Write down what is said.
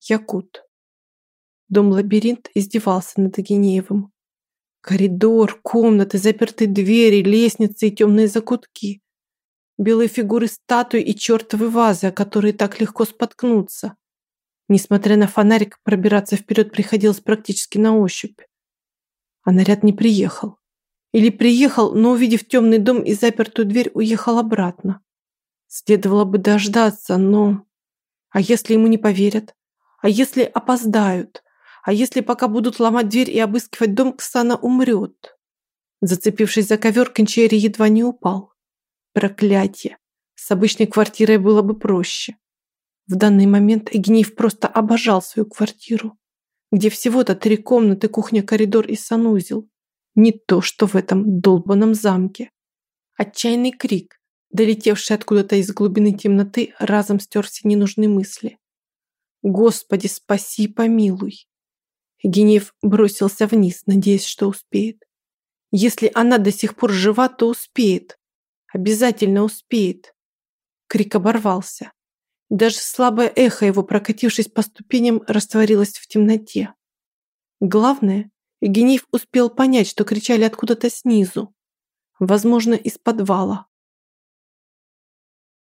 Якут. Дом-лабиринт издевался над Агинеевым. Коридор, комнаты, запертые двери, лестницы и темные закутки. Белые фигуры статуй и чертовы вазы, о которые так легко споткнуться. Несмотря на фонарик, пробираться вперед приходилось практически на ощупь. А наряд не приехал. Или приехал, но, увидев темный дом и запертую дверь, уехал обратно. Следовало бы дождаться, но... А если ему не поверят? А если опоздают? А если пока будут ломать дверь и обыскивать дом, Ксана умрет? Зацепившись за ковер, Кончери едва не упал. Проклятие! С обычной квартирой было бы проще. В данный момент Игнеев просто обожал свою квартиру, где всего-то три комнаты, кухня, коридор и санузел. Не то, что в этом долбанном замке. Отчаянный крик, долетевший откуда-то из глубины темноты, разом стер все ненужные мысли. «Господи, спаси помилуй!» Генев бросился вниз, надеясь, что успеет. Если она до сих пор жива, то успеет. Обязательно успеет. Крик оборвался. Даже слабое эхо его, прокатившись по ступеням, растворилось в темноте. Главное, Евгений успел понять, что кричали откуда-то снизу. Возможно, из подвала.